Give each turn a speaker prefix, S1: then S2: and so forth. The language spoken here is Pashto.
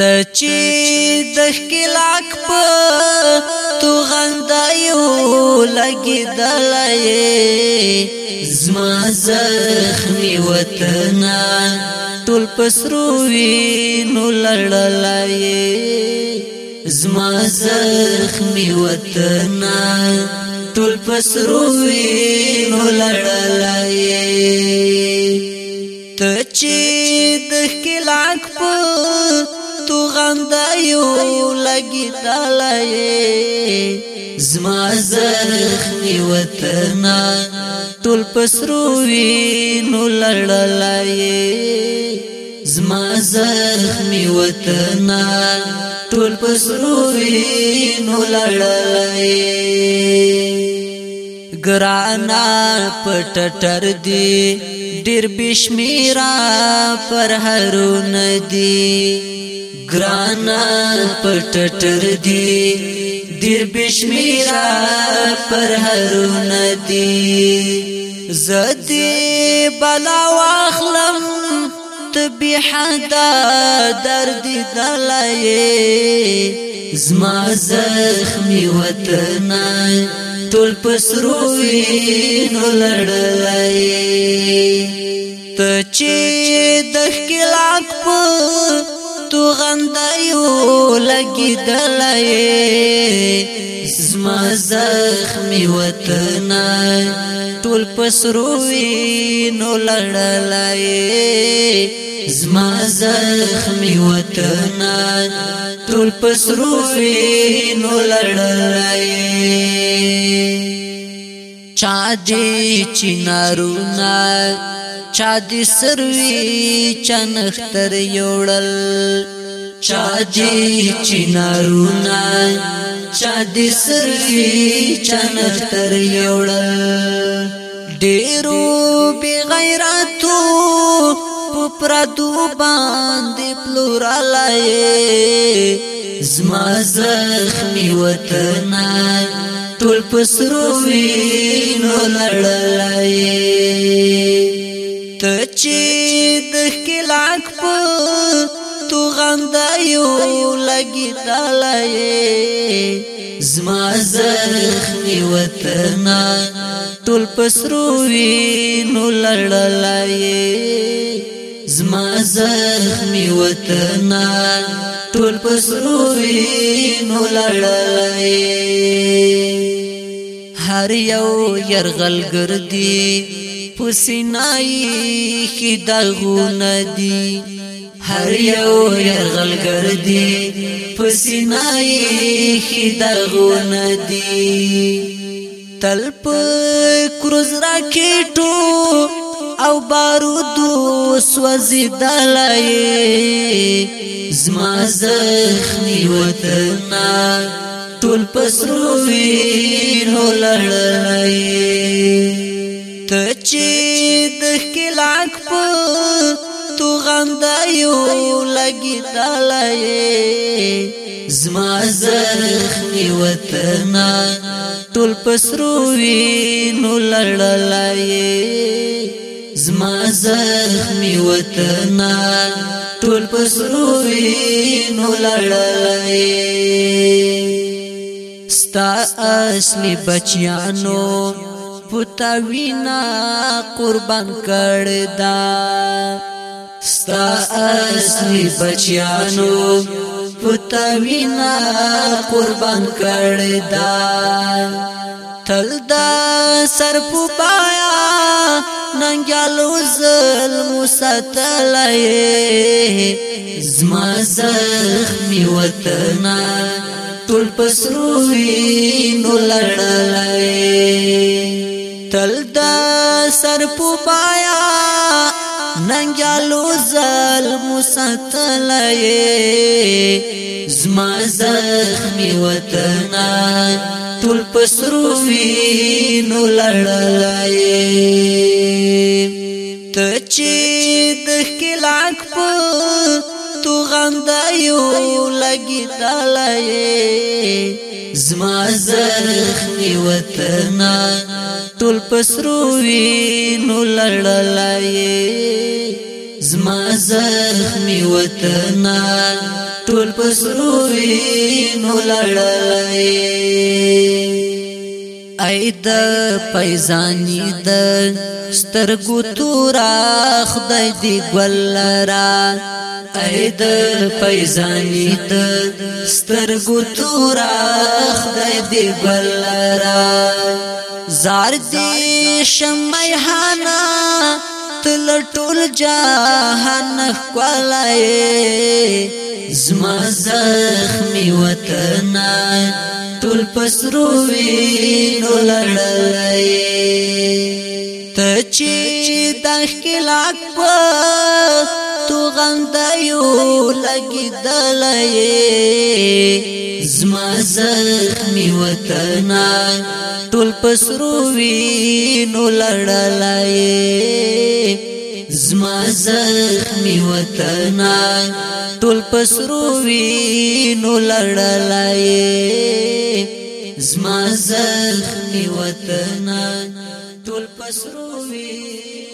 S1: ته چې د خلاک په تو غندایو لګي دلای زما زخمي وطن ټول پسروي نو لړلای زما زخمي وطن ټول پسروي نو لړلای راغلی زما زخمی وطن ټول پسرو وینو لړلای زما زخمی وطن ټول پسرو وینو لړلای ګرانا پټټر دی ډیر بشمیرا پر هرون دی گرانا پټټر دی دیر بشمیرا پر هرون دی زدی بلا واخلم تبی حدا درد دلای زما زخمی وطن ټول پسروی نو لړلای ته چې د خلاق په تو غندایو لګی دلای زما زخمی وطن ټول پسروي نو لړلای زما زخمی وطن ټول پسروي نو لړلای چا دې چنارونه چا دې سروي چنختر یوړل چا دې چنارونا چا دې سروي چنختر یوړل ډېرو بي غیرتو پردو باندې پلورالای زما زخمی وطن ټول پسروي نو لړلای چې د کلاک په تو غندا یو لګی دلای زما زخمی وطن ټول پسروي نو لړلای زما زخمی وطن ټول پسروي نو لړلای هر یو يرغل ګردي پسینای کی دغه ندی هر یو يرغل ګردی پسینای کی دغه ندی تلپ کروز راکټو او بارودو سوزی دلای زما زخمی وطن ټول پسروی هو لړلای ته چې د کلاک په تو غندا یو لګی دلای زما زخمی وطن ټول پسروي نو لړلای زما زخمی وطن ټول پسروي نو لړلای ستا اصلي بچیانو پتاوینا قربان کړ دا ستا اصلي بچیانو پتاوینا قربان کړ دا تل دا سر پایا ننګالو ظلم ستلای زما زخمی وطنا ټول پسروي نو لړلای د سر په پایا ننګالو ظلم ساتلې زما زخمي وطن ټول پسرو وینو لړلې ته چې د خلاک په تو غندایو لګی دلې زما زخمی وطن ټول پسروي نو لړلای زما زخمی وطن ټول پسروي نو لړلای اید پایزانی د سترګو تورا خدای دی ګلرا اې د پېزانې د سترګو تورا خدای دې بلرا زار دې شمای حنا تل ټول جهان خلای زما زخمي وطن ټول پسروي نو لړلای ته چې د خلاق په تو غم دایو لګی دلای زما زخمی وطن ټول پسروي نو لړلای زما زخمی وطن ټول پسروي نو لړلای زما زخمی وطن ټول پسروي